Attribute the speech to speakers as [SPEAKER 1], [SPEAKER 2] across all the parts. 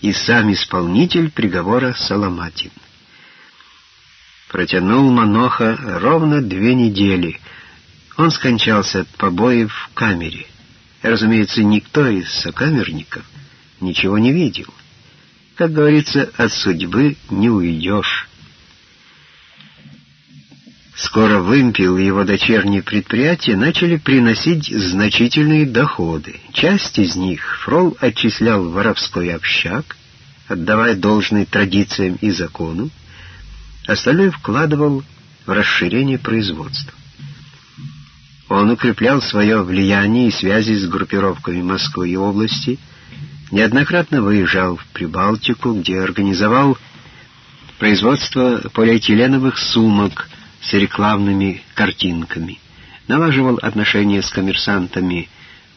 [SPEAKER 1] и сам исполнитель приговора Соломатин. Протянул Маноха ровно две недели. Он скончался от побоев в камере. Разумеется, никто из сокамерников ничего не видел. Как говорится, от судьбы не уйдешь. Скоро вымпел и его дочерние предприятия начали приносить значительные доходы. Часть из них Фрол отчислял в воровской общак, отдавая должные традициям и закону, остальное вкладывал в расширение производства. Он укреплял свое влияние и связи с группировками Москвы и области, неоднократно выезжал в Прибалтику, где организовал производство полиэтиленовых сумок с рекламными картинками, налаживал отношения с коммерсантами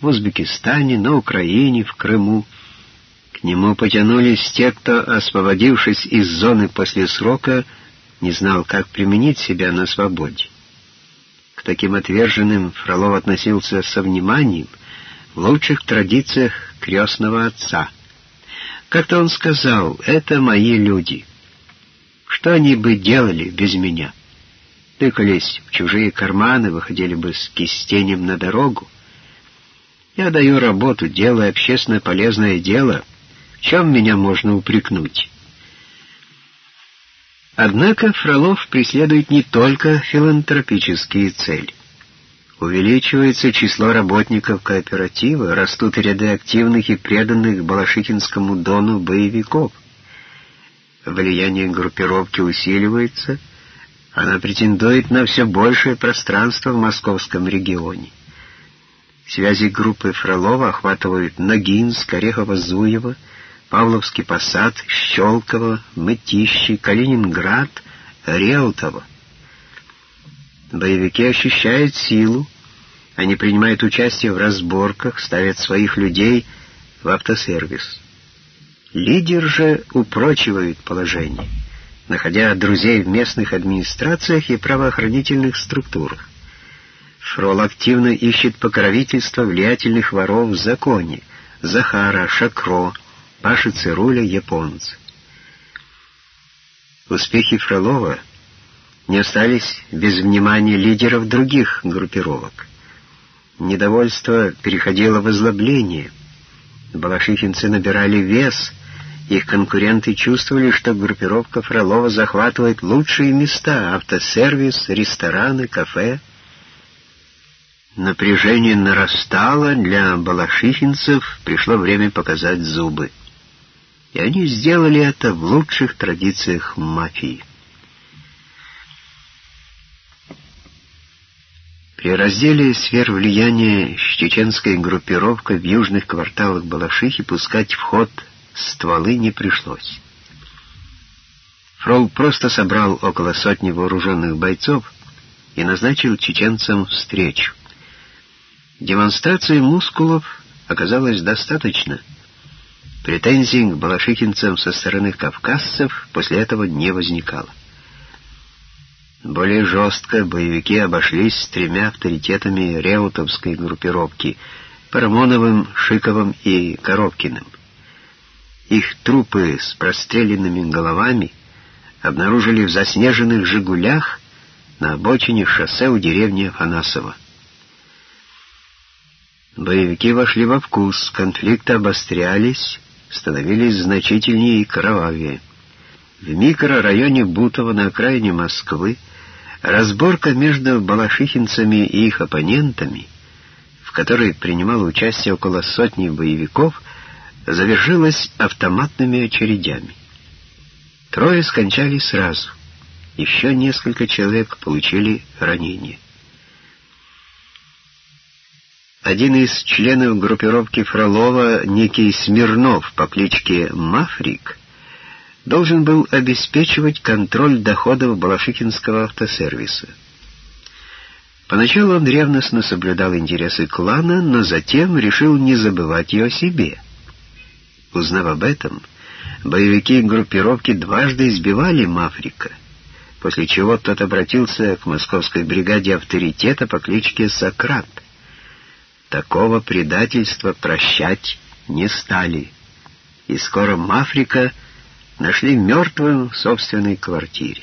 [SPEAKER 1] в Узбекистане, на Украине, в Крыму. К нему потянулись те, кто, освободившись из зоны после срока, не знал, как применить себя на свободе. К таким отверженным Фролов относился со вниманием, в лучших традициях крестного отца. Как-то он сказал, «Это мои люди. Что они бы делали без меня? Тыкались в чужие карманы, выходили бы с кистенем на дорогу. Я даю работу, делаю общественно полезное дело. В чем меня можно упрекнуть?» Однако Фролов преследует не только филантропические цели. Увеличивается число работников кооператива, растут ряды активных и преданных Балашихинскому дону боевиков. Влияние группировки усиливается, она претендует на все большее пространство в московском регионе. Связи группы Фролова охватывают Ногинск, Орехово-Зуево, Павловский посад, Щелково, Мытищи, Калининград, Реутово. Боевики ощущают силу, они принимают участие в разборках, ставят своих людей в автосервис. Лидер же упрочивает положение, находя друзей в местных администрациях и правоохранительных структурах. Фрол активно ищет покровительство влиятельных воров в законе, Захара, Шакро, Паши Цируля, японцы. Успехи Фролова не остались без внимания лидеров других группировок. Недовольство переходило в озлобление. Балашихинцы набирали вес, их конкуренты чувствовали, что группировка Фролова захватывает лучшие места — автосервис, рестораны, кафе. Напряжение нарастало, для балашихинцев пришло время показать зубы и они сделали это в лучших традициях мафии. При разделе сфер влияния с чеченской группировкой в южных кварталах Балашихи пускать в ход стволы не пришлось. Фрол просто собрал около сотни вооруженных бойцов и назначил чеченцам встречу. Демонстрации мускулов оказалось достаточно — Претензий к балашихинцам со стороны кавказцев после этого не возникало. Более жестко боевики обошлись с тремя авторитетами реутовской группировки — Парамоновым, Шиковым и Коробкиным. Их трупы с простреленными головами обнаружили в заснеженных «Жигулях» на обочине шоссе у деревни Афанасова. Боевики вошли во вкус, конфликты обострялись, становились значительнее и кровавее. В микрорайоне Бутово на окраине Москвы разборка между балашихинцами и их оппонентами, в которой принимало участие около сотни боевиков, завершилась автоматными очередями. Трое скончались сразу, еще несколько человек получили ранения. Один из членов группировки Фролова, некий Смирнов по кличке Мафрик, должен был обеспечивать контроль доходов Балашихинского автосервиса. Поначалу он ревностно соблюдал интересы клана, но затем решил не забывать и о себе. Узнав об этом, боевики группировки дважды избивали Мафрика, после чего тот обратился к московской бригаде авторитета по кличке Сократ — Такого предательства прощать не стали, и скоро Мафрика нашли мертвым в собственной квартире.